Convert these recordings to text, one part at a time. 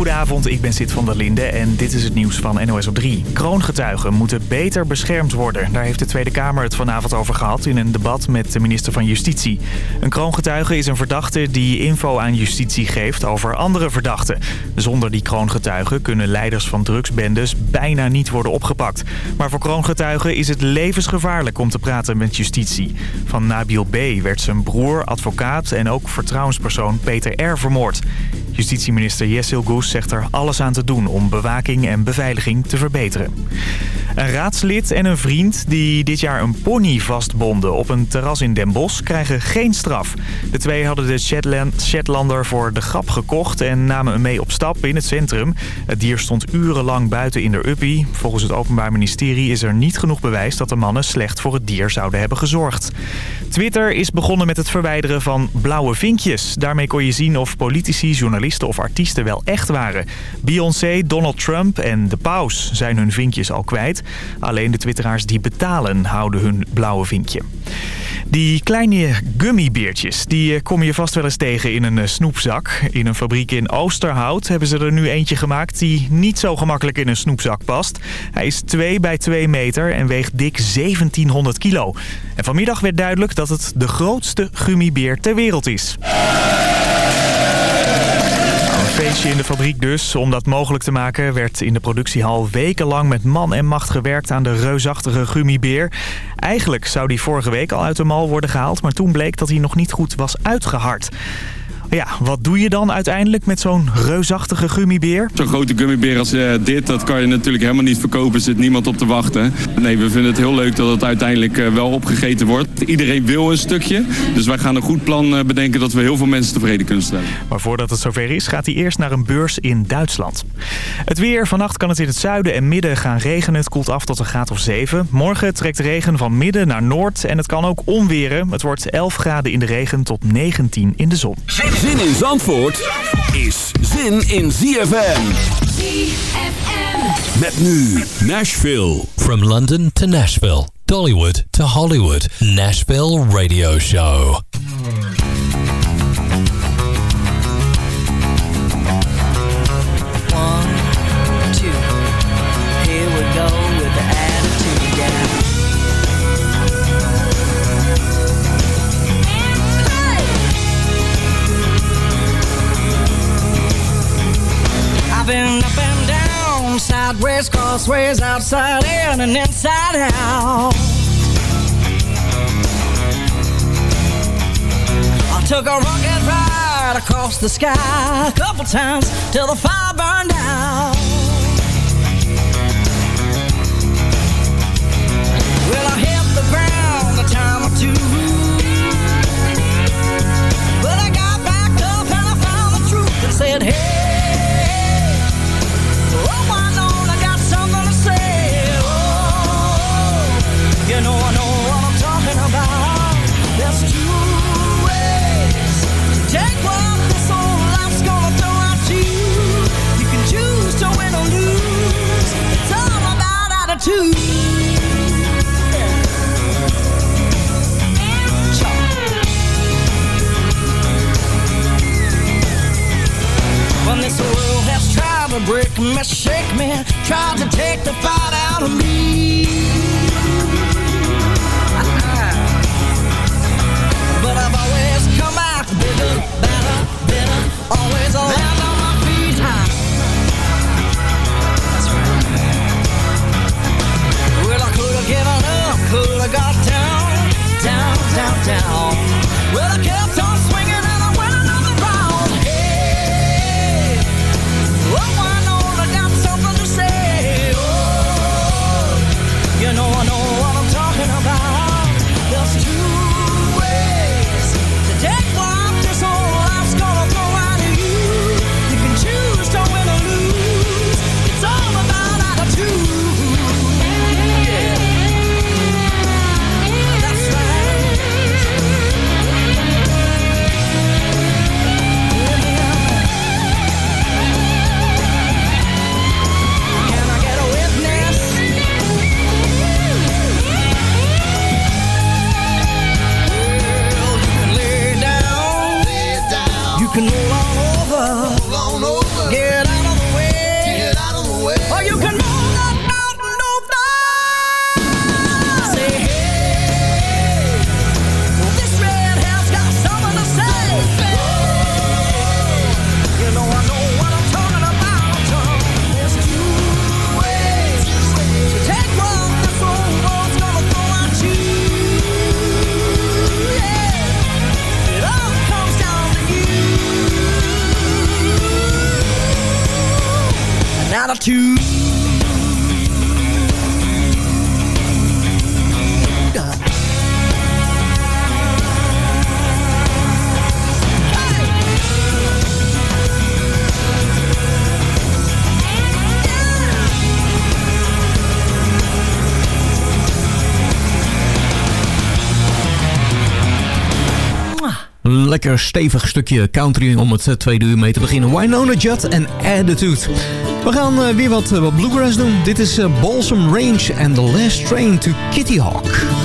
Goedenavond, ik ben Sid van der Linde en dit is het nieuws van NOS op 3. Kroongetuigen moeten beter beschermd worden. Daar heeft de Tweede Kamer het vanavond over gehad in een debat met de minister van Justitie. Een kroongetuige is een verdachte die info aan justitie geeft over andere verdachten. Zonder die kroongetuigen kunnen leiders van drugsbendes bijna niet worden opgepakt. Maar voor kroongetuigen is het levensgevaarlijk om te praten met justitie. Van Nabil B. werd zijn broer, advocaat en ook vertrouwenspersoon Peter R. vermoord. Justitieminister Jessil Goes zegt er alles aan te doen om bewaking en beveiliging te verbeteren. Een raadslid en een vriend die dit jaar een pony vastbonden op een terras in Den Bosch krijgen geen straf. De twee hadden de Shetland, Shetlander voor de grap gekocht en namen hem mee op stap in het centrum. Het dier stond urenlang buiten in de uppie. Volgens het Openbaar Ministerie is er niet genoeg bewijs dat de mannen slecht voor het dier zouden hebben gezorgd. Twitter is begonnen met het verwijderen van blauwe vinkjes. Daarmee kon je zien of politici, journalisten of artiesten wel echt waren. Beyoncé, Donald Trump en de paus zijn hun vinkjes al kwijt. Alleen de twitteraars die betalen houden hun blauwe vinkje. Die kleine gummibeertjes, die kom je vast wel eens tegen in een eh, snoepzak. In een fabriek in Oosterhout hebben ze er nu eentje gemaakt die niet zo gemakkelijk in een snoepzak past. Hij is 2 bij 2 meter en weegt dik 1700 kilo. En vanmiddag werd duidelijk dat het de grootste gummibeer ter wereld is in de fabriek dus. Om dat mogelijk te maken werd in de productiehal wekenlang met man en macht gewerkt aan de reusachtige gummibeer. Eigenlijk zou die vorige week al uit de mal worden gehaald, maar toen bleek dat hij nog niet goed was uitgehard. Ja, wat doe je dan uiteindelijk met zo'n reusachtige gummibeer? Zo'n grote gummibeer als uh, dit, dat kan je natuurlijk helemaal niet verkopen. Er zit niemand op te wachten. Nee, we vinden het heel leuk dat het uiteindelijk uh, wel opgegeten wordt. Iedereen wil een stukje. Dus wij gaan een goed plan uh, bedenken dat we heel veel mensen tevreden kunnen stellen. Maar voordat het zover is, gaat hij eerst naar een beurs in Duitsland. Het weer. Vannacht kan het in het zuiden en midden gaan regenen. Het koelt af tot een graad of 7. Morgen trekt regen van midden naar noord. En het kan ook onweren. Het wordt 11 graden in de regen tot 19 in de zon. Zin in Zandvoort is zin in ZFM. ZFM. Met nu Nashville. From London to Nashville, Dollywood to Hollywood, Nashville Radio Show. I've up and down, sideways, crossways, outside in and inside out. I took a rocket ride across the sky a couple times till the fire burned out. Well, I hit the ground a time or two. But I got back up and I found the truth and said, hey, always come out bigger, better, better, always land on given up, could got down, down, down, down. Attitude. Lekker stevig stukje country om het eh, tweede uur mee te beginnen. Winona Judd en Attitude. We gaan eh, weer wat, eh, wat bluegrass doen. Dit is Balsam Range and the Last Train to Kitty Hawk.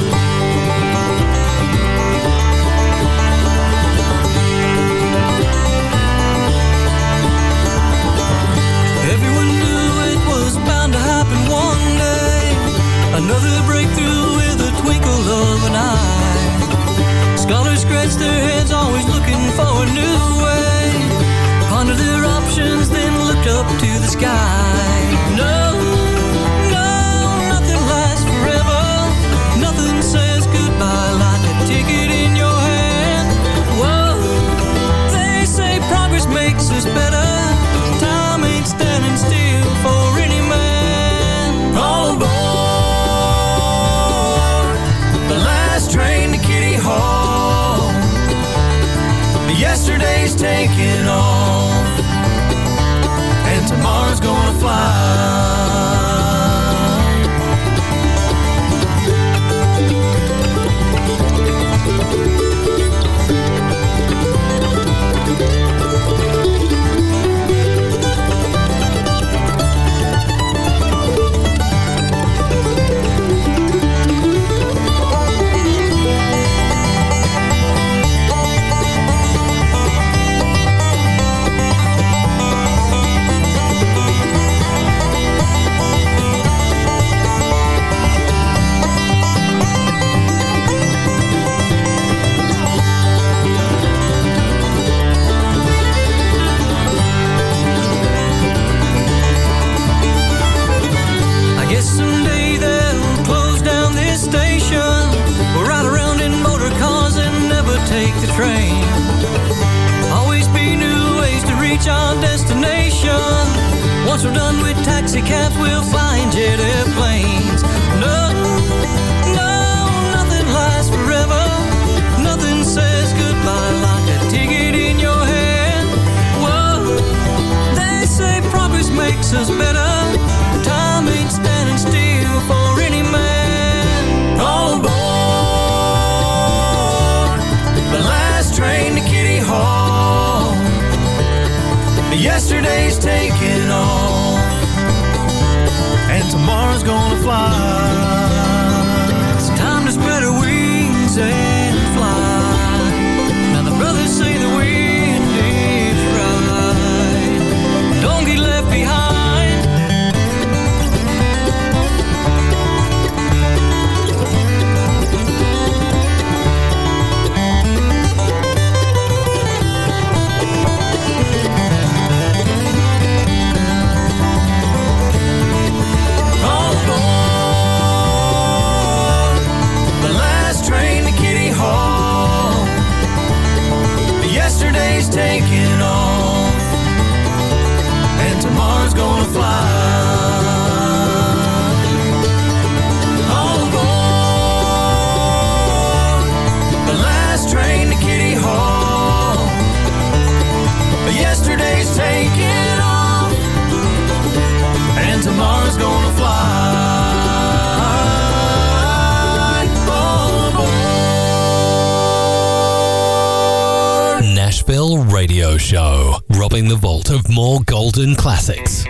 Radio Show, robbing the vault of more golden classics.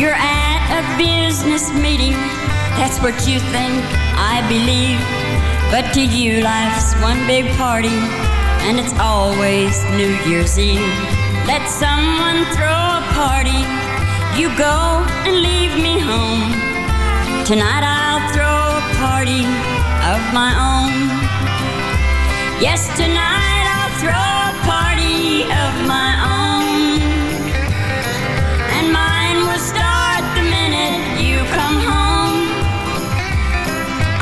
You're at a business meeting, that's what you think, I believe. But to you, life's one big party, and it's always New Year's Eve. Let someone throw a party, you go and leave me home. Tonight I'll throw a party of my own. Yes, tonight I'll throw a party of my own. And mine will start the minute you come home.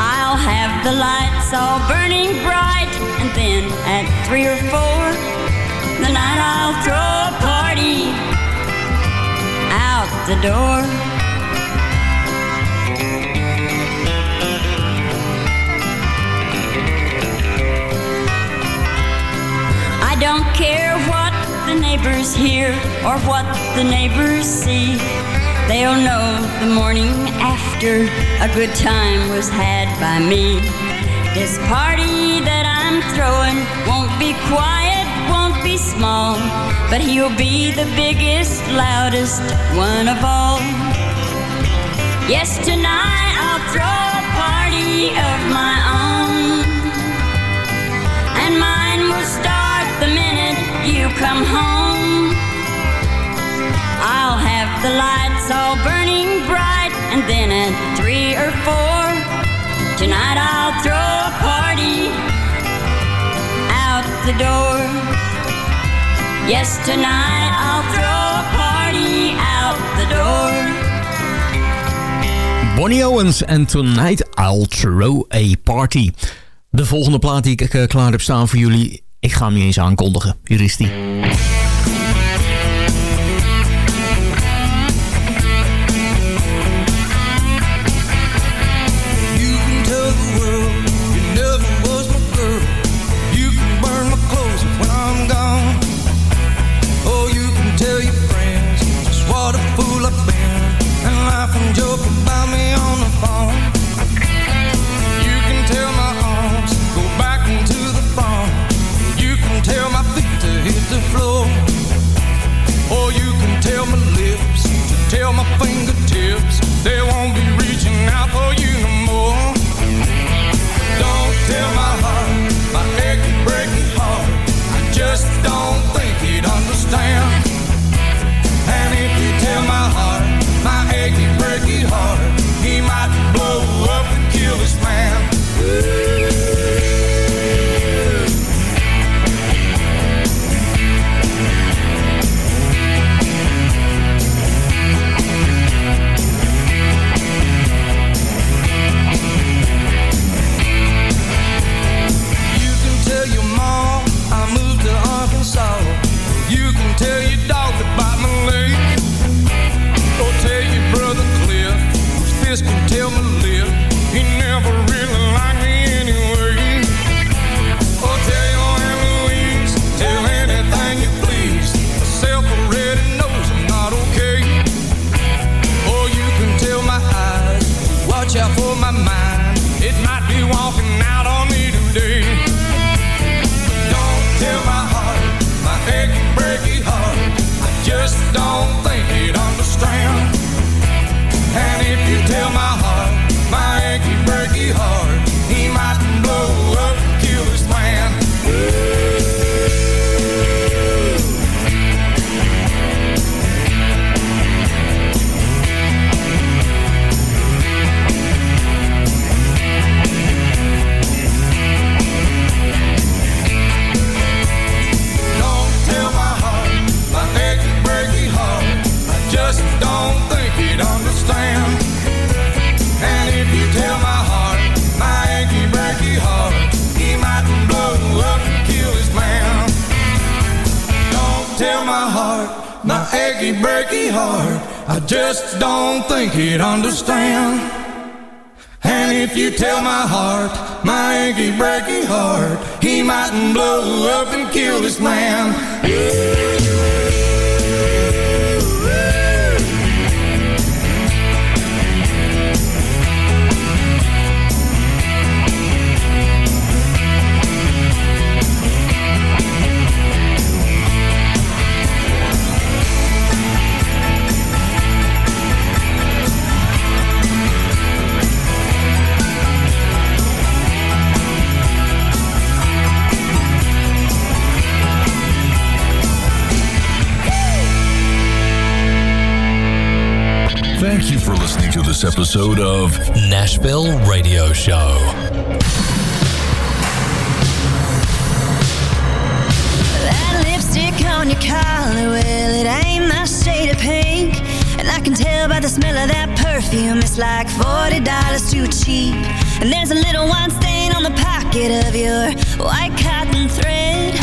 I'll have the lights all burning bright, and then at three or four, the night I'll throw a party out the door. Don't care what the neighbors hear or what the neighbors see. They'll know the morning after a good time was had by me. This party that I'm throwing won't be quiet, won't be small, but he'll be the biggest, loudest one of all. Yes, tonight I'll throw a party of my own, come home. I'll have the lights all burning bright, and then at three or four, tonight I'll throw a party out the door. Yes, tonight I'll throw a party out the door. Bonnie Owens en Tonight I'll Throw a Party. De volgende plaat die ik eh, klaar heb staan voor jullie, ik ga hem niet eens aankondigen. Hier is die. Thank you for listening to this episode of Nashville Radio Show. That lipstick on your collar, well, it ain't my shade of pink. And I can tell by the smell of that perfume, it's like $40 too cheap. And there's a little wine stain on the pocket of your white cotton thread.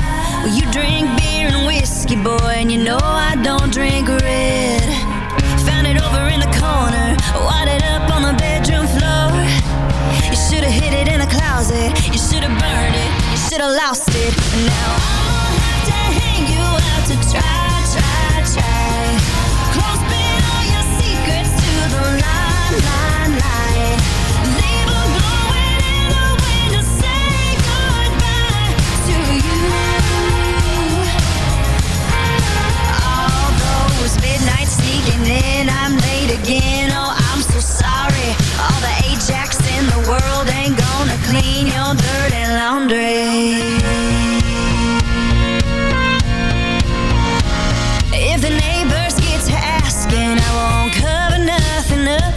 Well, you drink beer and whiskey, boy, and you know I don't drink red. In the corner, wadded up on the bedroom floor. You should have hid it in a closet, you should have burned it, you should have lost it. And now I'll have to hang you out to try, try, try. Clothespin all your secrets to the line, sneaking in, I'm late again. Oh, I'm so sorry. All the Ajax in the world ain't gonna clean your dirty laundry. If the neighbors get to asking, I won't cover nothing up.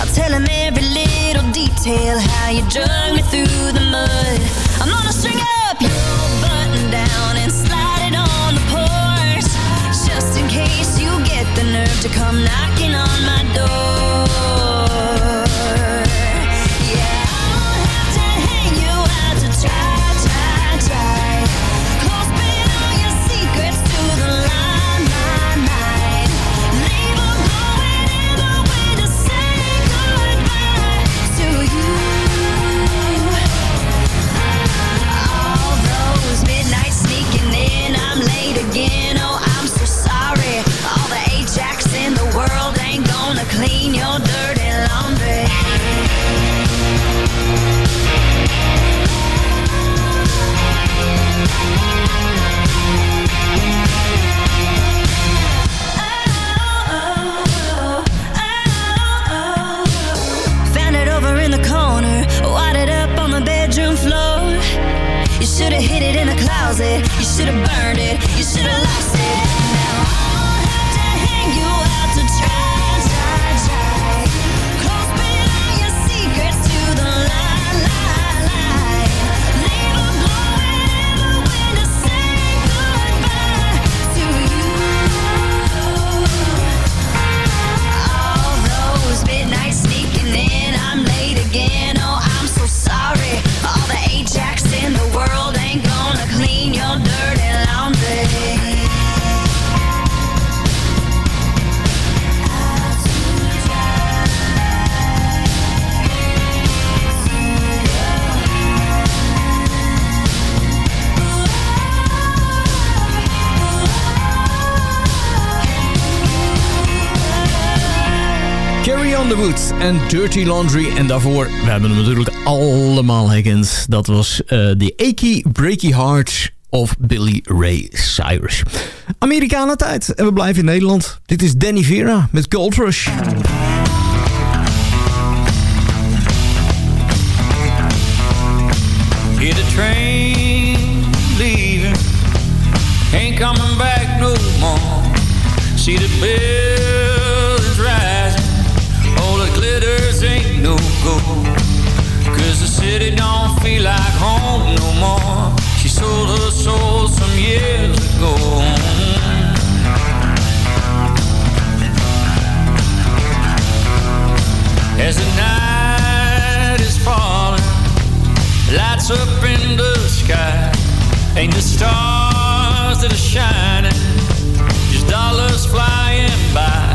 I'll tell them every little detail how you drug the nerve to come knocking on my door. En Dirty Laundry. En daarvoor, we hebben hem natuurlijk allemaal herkend. Dat was The Achy Breaky Heart of Billy Ray Cyrus. Amerikanen tijd. En we blijven in Nederland. Dit is Danny Vera met Gold Rush. The train leaving, ain't back no more. See the gold. Cause the city don't feel like home no more. She sold her soul some years ago. As the night is falling Lights up in the sky Ain't the stars that are shining Just dollars flying by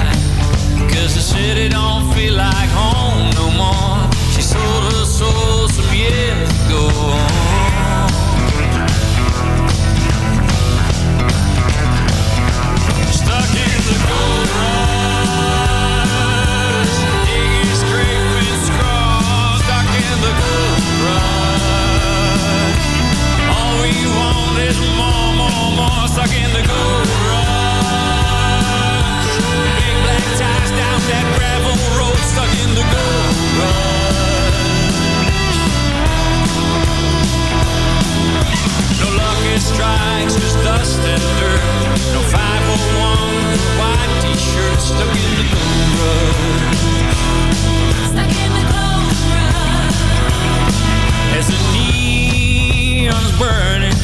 Cause the city don't feel like home no more. She sold her soul some years ago Stuck in the rush. Stuck in the rush. As the neon's burning,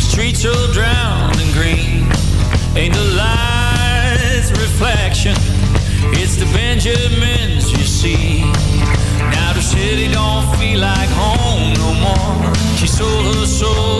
streets drowned in green. Ain't the lights reflection? It's the Benjamins you see. Now the city don't feel like home no more. She sold her soul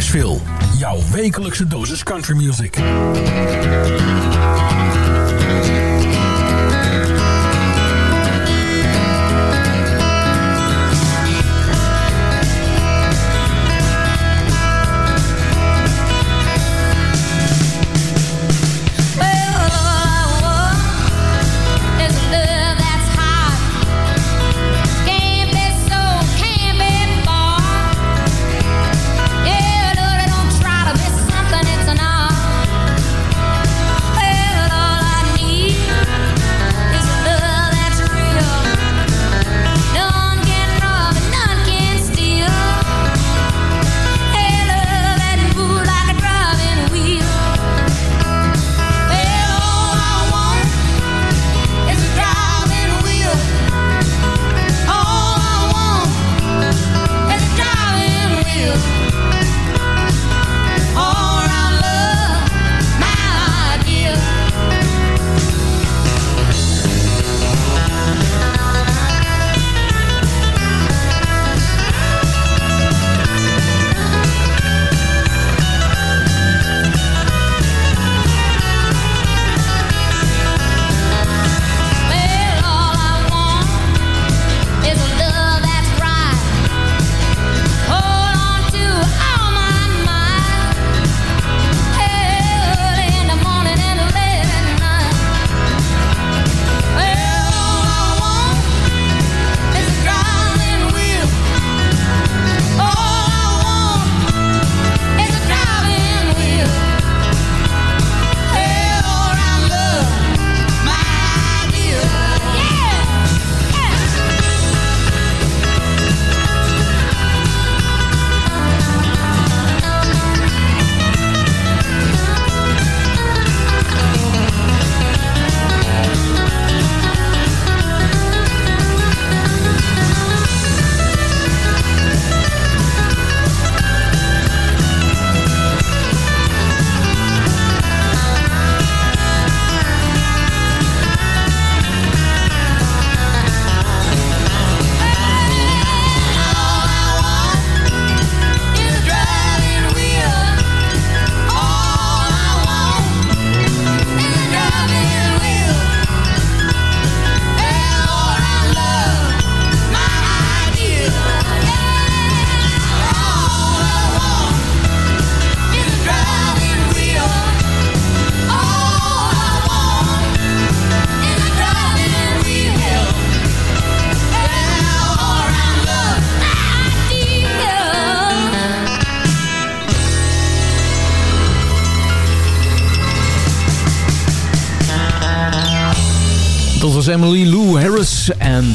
Nashville. Jouw wekelijkse dosis country music.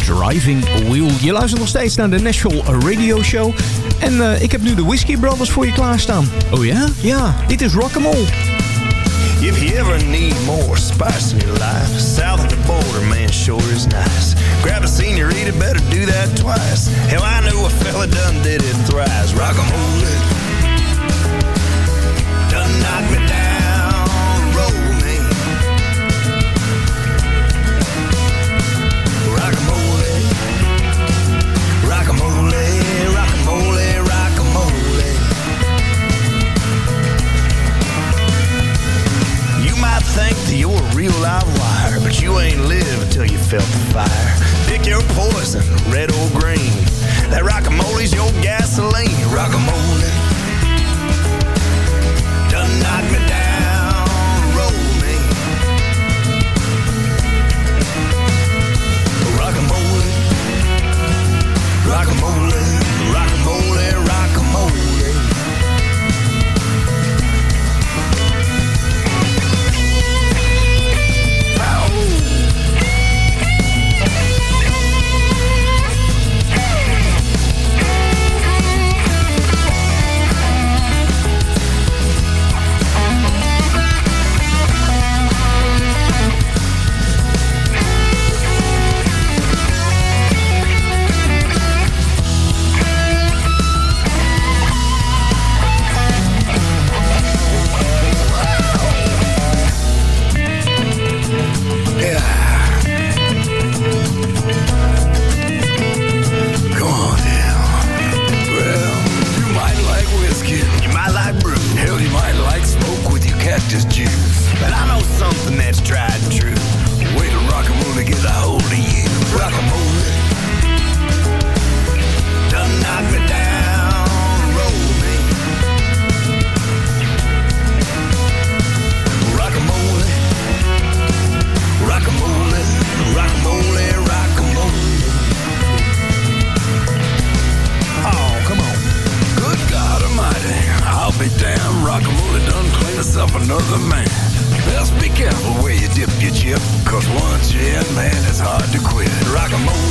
Driving Wheel. Je luistert nog steeds naar de Nashville Radio Show. En uh, ik heb nu de Whiskey Brothers voor je klaarstaan. Oh ja? Ja, dit is Rock'n'Roll. If you ever need more spice in your life, south of the border, man, sure is nice. Grab a seniorita, better do that twice. Hell, I knew a fella done did it thrice. Rock 'em. a man. Best be careful where you dip your chip, cause once you're in, man, it's hard to quit. Rock and roll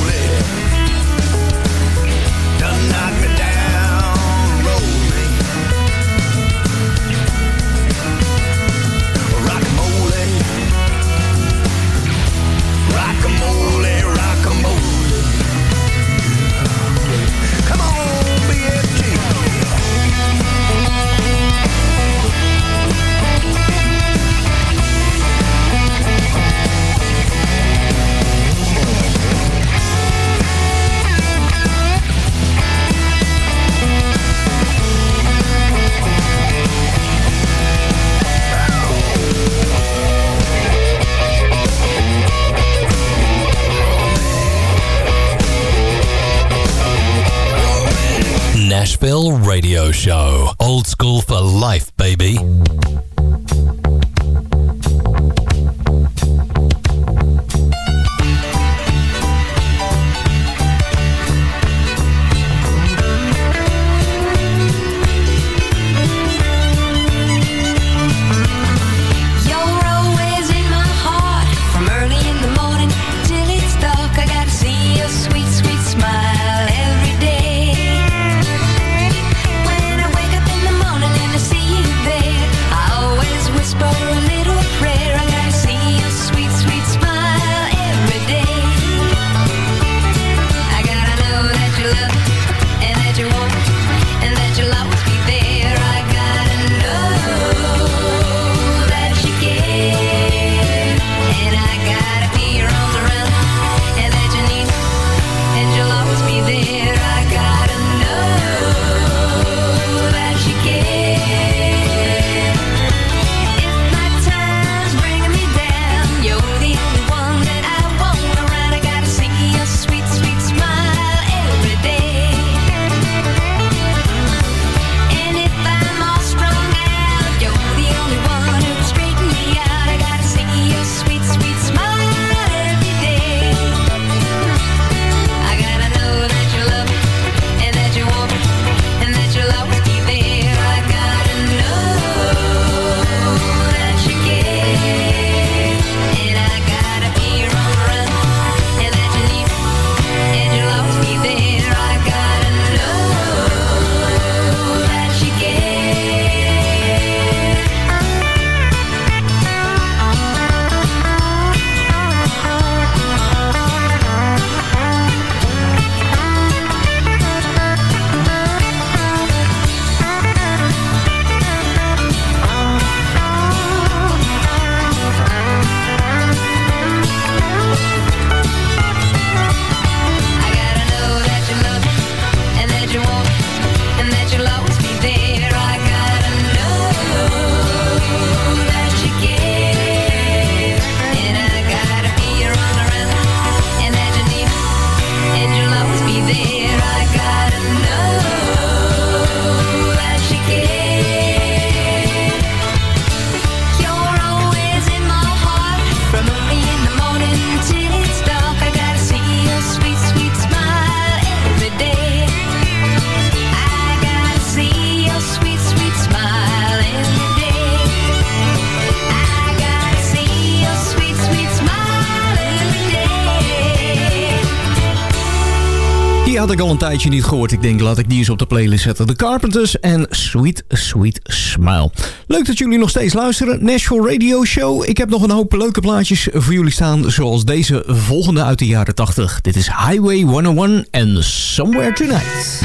had ik al een tijdje niet gehoord. Ik denk, laat ik die eens op de playlist zetten. The Carpenters en Sweet Sweet Smile. Leuk dat jullie nog steeds luisteren. Nashville Radio Show. Ik heb nog een hoop leuke plaatjes voor jullie staan. Zoals deze volgende uit de jaren 80. Dit is Highway 101 en Somewhere Tonight.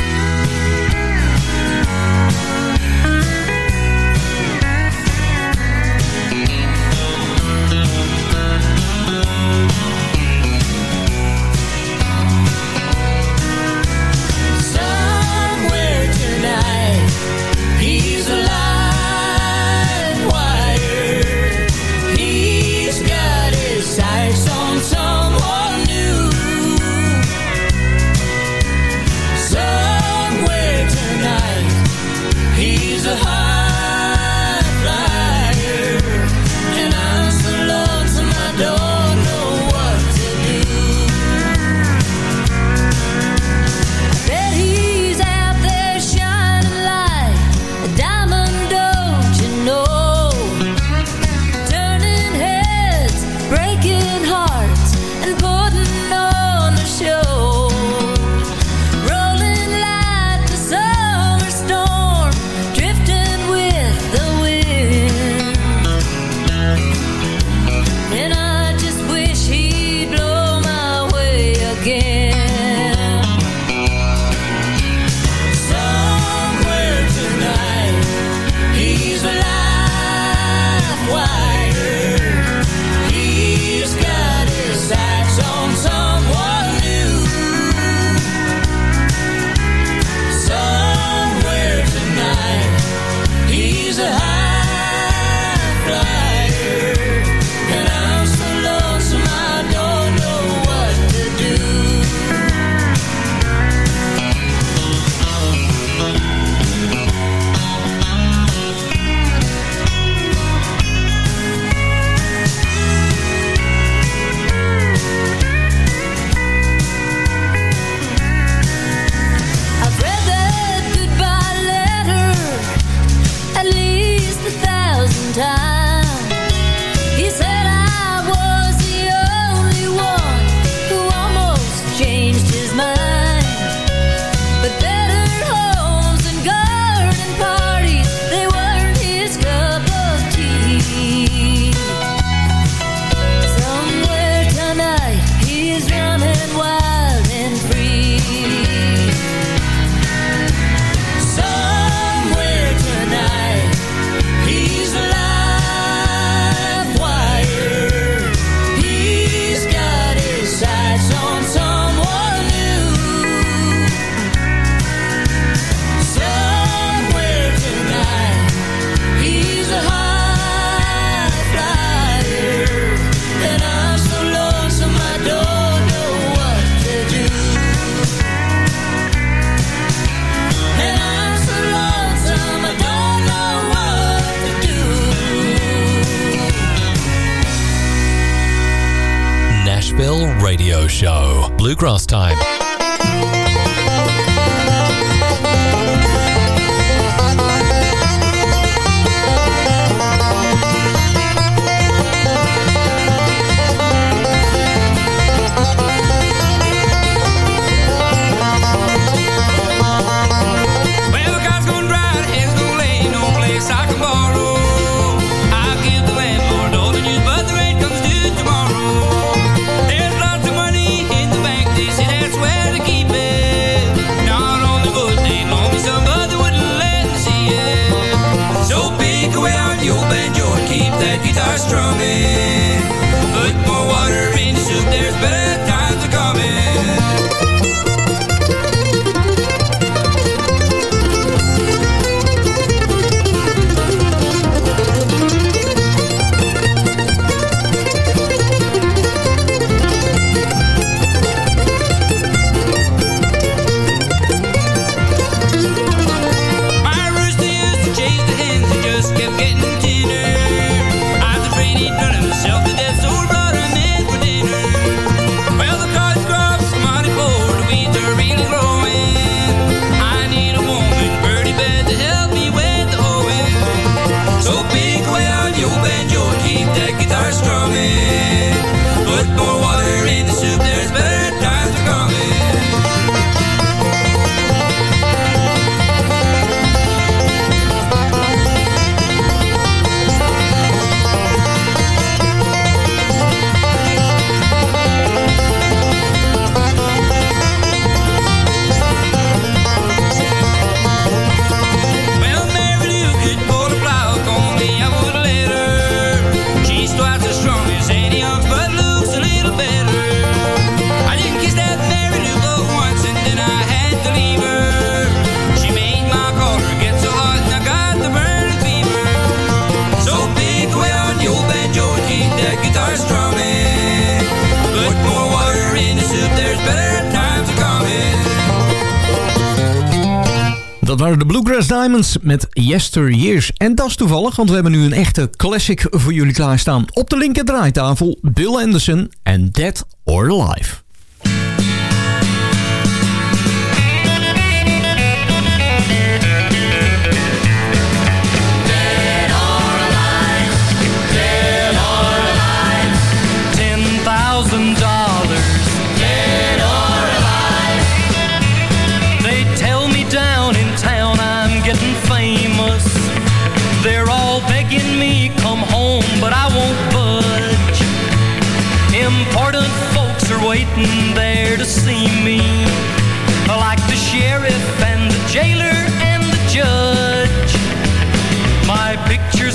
de Bluegrass Diamonds met Yesteryears. En dat is toevallig, want we hebben nu een echte classic voor jullie klaarstaan. Op de linker draaitafel Bill Anderson en Dead or Alive.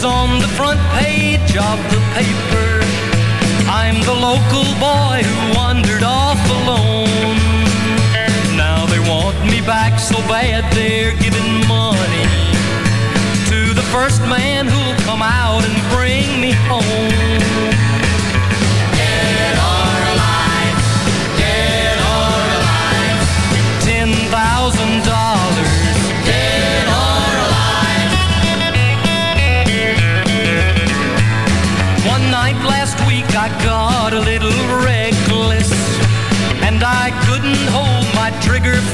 on the front page of the paper. I'm the local boy who wandered off alone. Now they want me back so bad they're giving money to the first man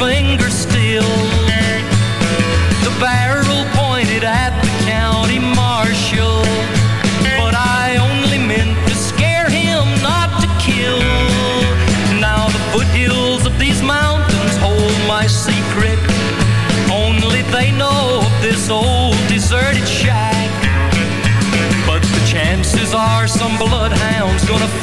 finger still. The barrel pointed at the county marshal. But I only meant to scare him, not to kill. Now the foothills of these mountains hold my secret. Only they know of this old deserted shack. But the chances are some bloodhound's gonna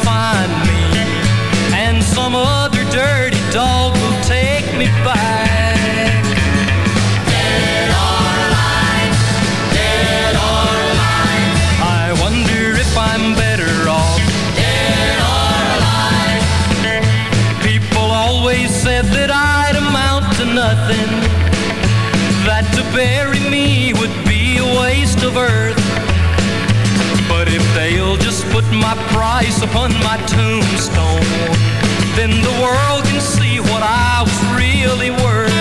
upon my tombstone. Then the world can see what I was really worth.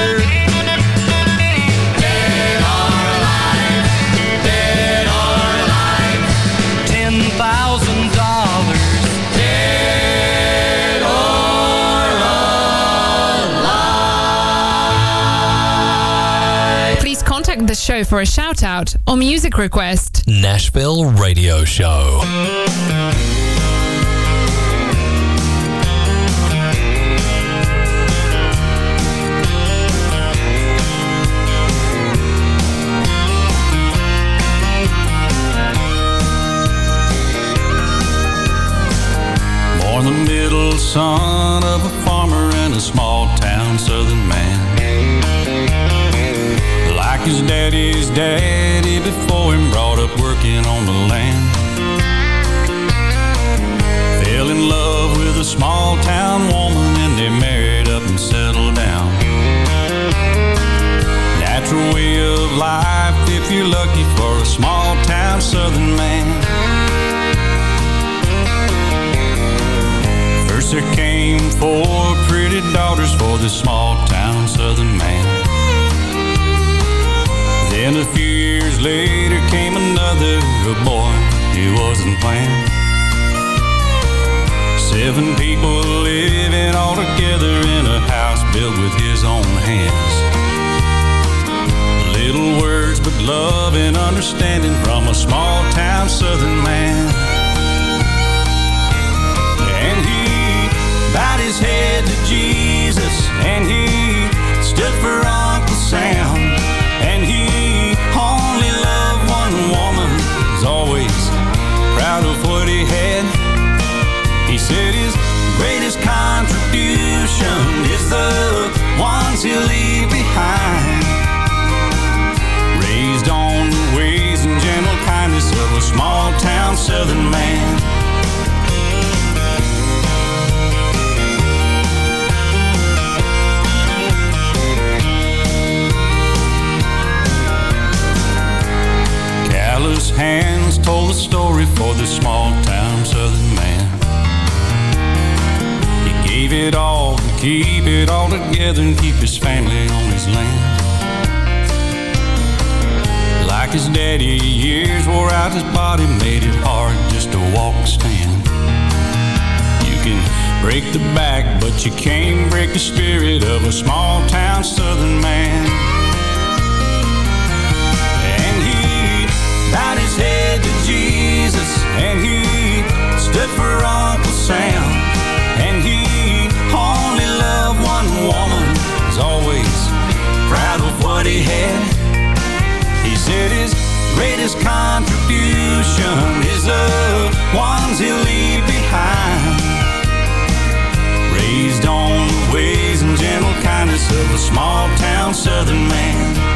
Please contact the show for a shout out or music request. Nashville Radio Show. The middle son of a farmer and a small town southern man. Like his daddy's daddy before him, brought up working on the land. First there came four pretty daughters for this small town southern man. Then a few years later came another boy he wasn't planned. Seven people living all together in a house built with his own hands. Little words but love and understanding from a small town southern man. And he bowed his head to Jesus and he stood for Uncle Sam. And he only loved one woman. Was always proud of what he had. He said his greatest contribution is the ones he'll leave behind. Raised on the ways and gentle kindness of a small town southern man hands told the story for this small town southern man. He gave it all to keep it all together and keep his family on his land. Like his daddy, years wore out his body, made it hard just to walk and stand. You can break the back, but you can't break the spirit of a small town southern man. Greatest contribution is the ones he'll leave behind. Raised on the ways and gentle kindness of a small town southern man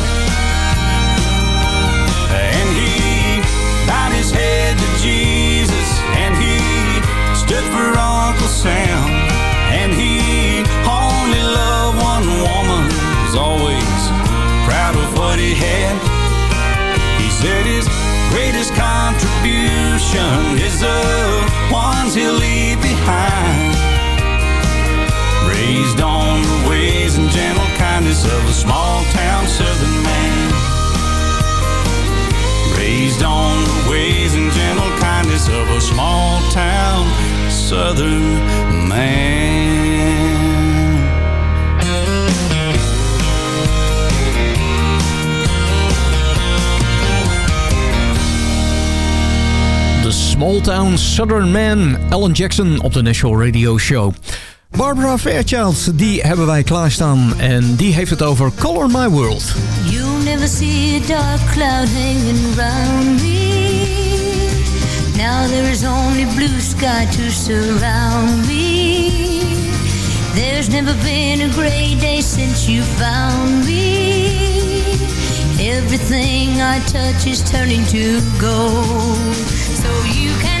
Jesus and he stood for Uncle Sam. And he only loved one woman was always proud of what he had. He said his greatest contribution is the ones he'll leave behind. Raised on the ways and gentle kindness of a small town southern man raised on ways and gentle kindness of a small town southern man. Small Town Southern Man, Alan Jackson op de National Radio Show. Barbara Fairchild, die hebben wij klaarstaan en die heeft het over Color My World. Never see a dark cloud hanging round me. Now there is only blue sky to surround me. There's never been a great day since you found me. Everything I touch is turning to gold. So you can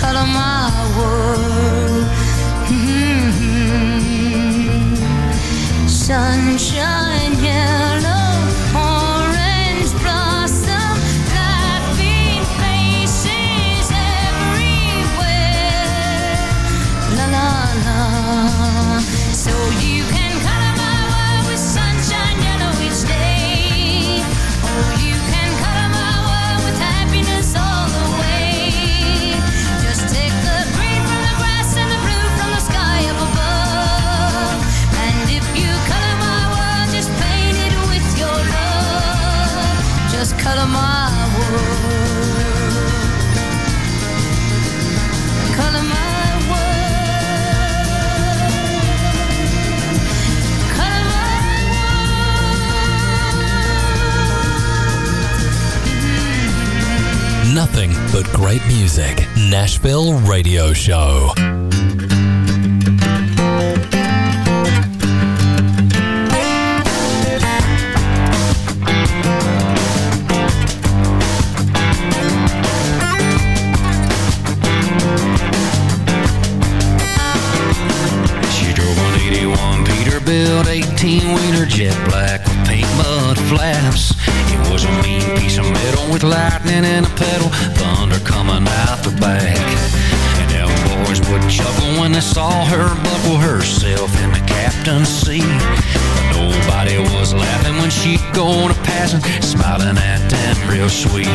Color my world. Mm-hmm. Sunshine, but great music. Nashville Radio Show. 181 Peterbilt 18-wheeler jet black with pink mud flaps. Was a mean piece of metal with lightning and a pedal, thunder coming out the back. And them boys would chuckle when they saw her buckle herself in the captain's seat. But nobody was laughing when she'd go to passing, smiling at them real sweet.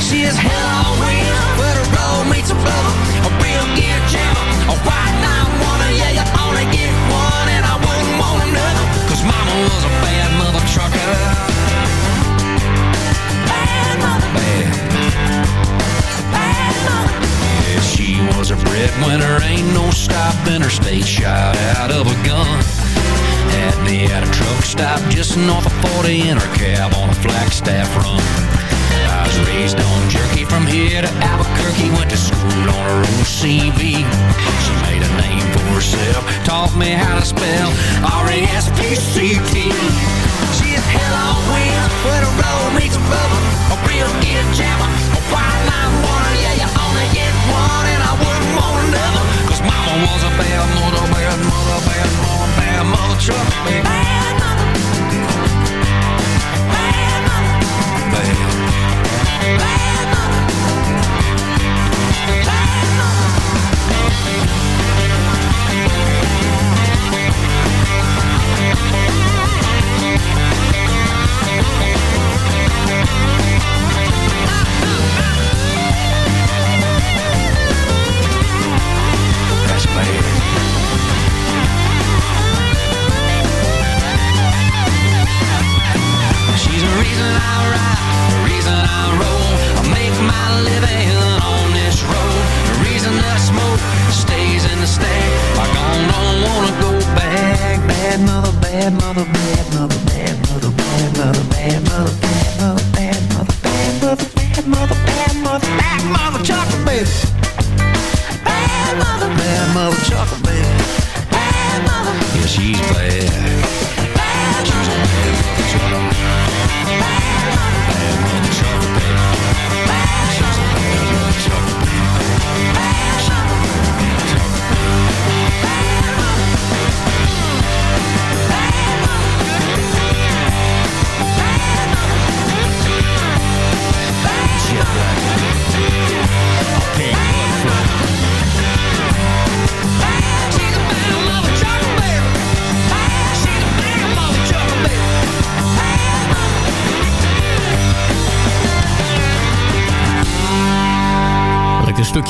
She is hell on wheels, where the road meets a rubber, a real gear jammer, a white line wonder, yeah, you only get one, and I wouldn't want another, cause mama was a bad mother In her cab.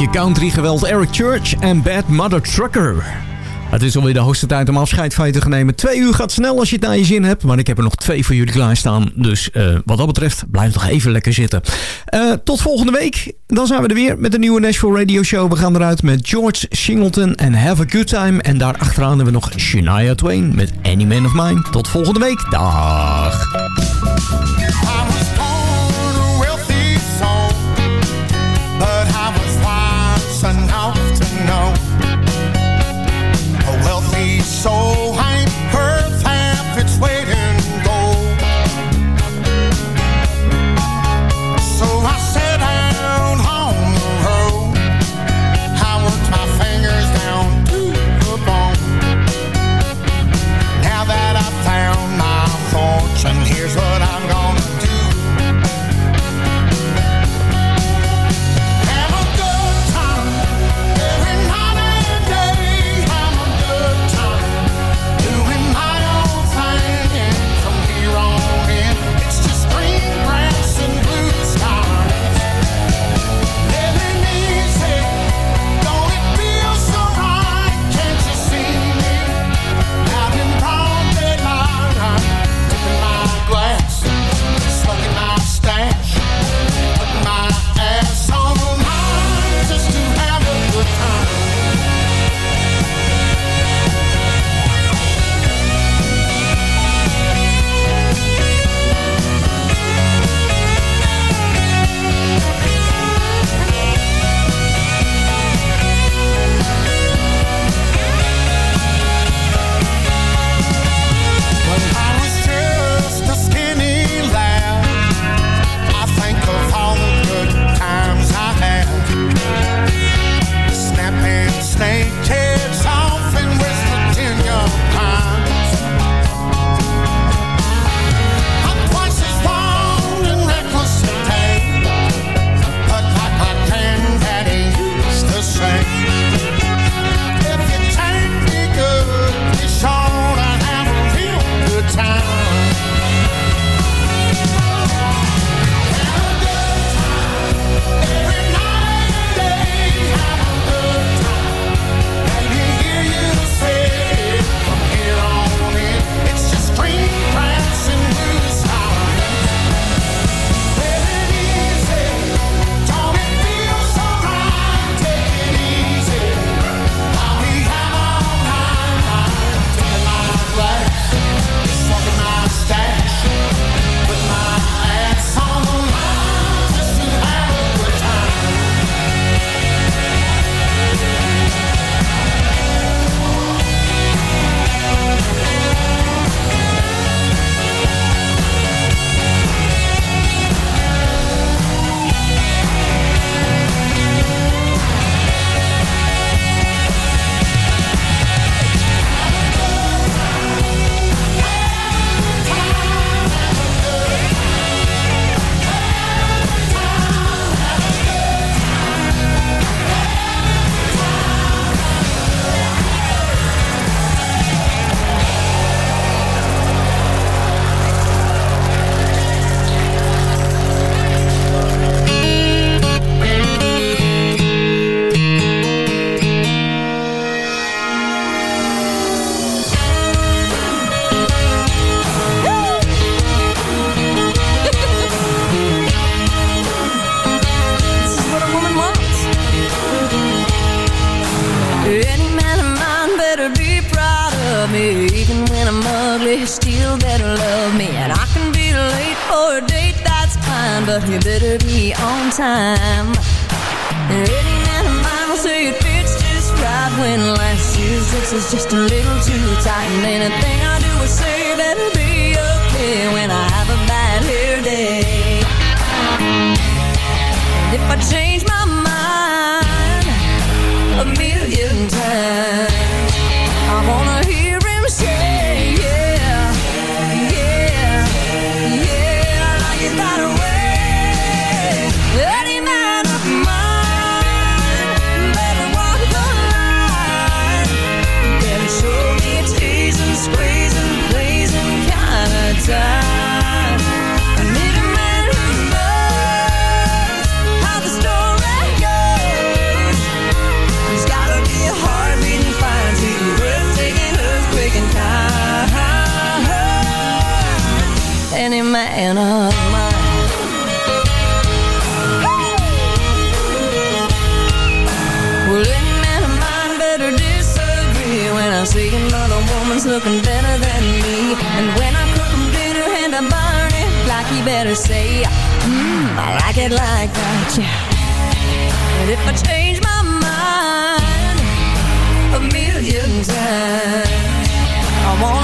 The country geweld Eric Church en Bad Mother Trucker. Het is alweer de hoogste tijd om afscheid van je te nemen. Twee uur gaat snel als je het naar je zin hebt. Maar ik heb er nog twee voor jullie klaarstaan. Dus eh, wat dat betreft, blijf nog even lekker zitten. Eh, tot volgende week. Dan zijn we er weer met een nieuwe Nashville Radio Show. We gaan eruit met George Singleton en Have a Good Time. En daar achteraan hebben we nog Shania Twain met Any Man of Mine. Tot volgende week. Dag. any man of mine. Well, any man of mine better disagree When I see another woman's looking better than me. And when I cook him dinner and I burn it Like he better say, mmm, I like it like that, yeah. But if I change my mind a million times I want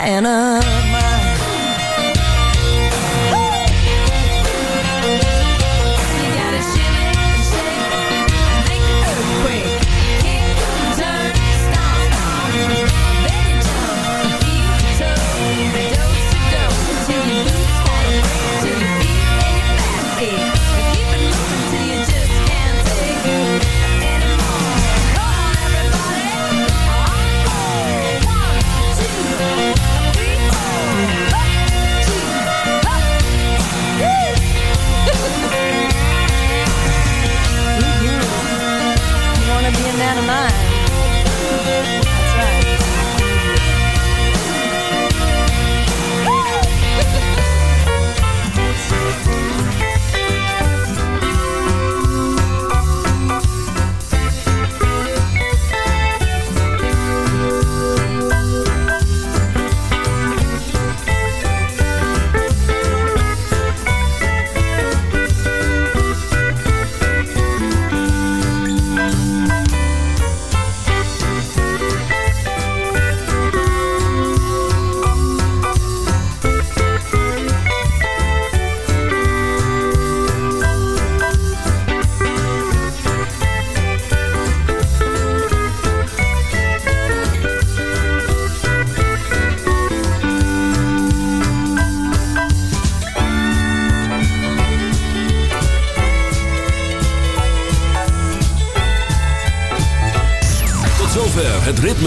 Anna.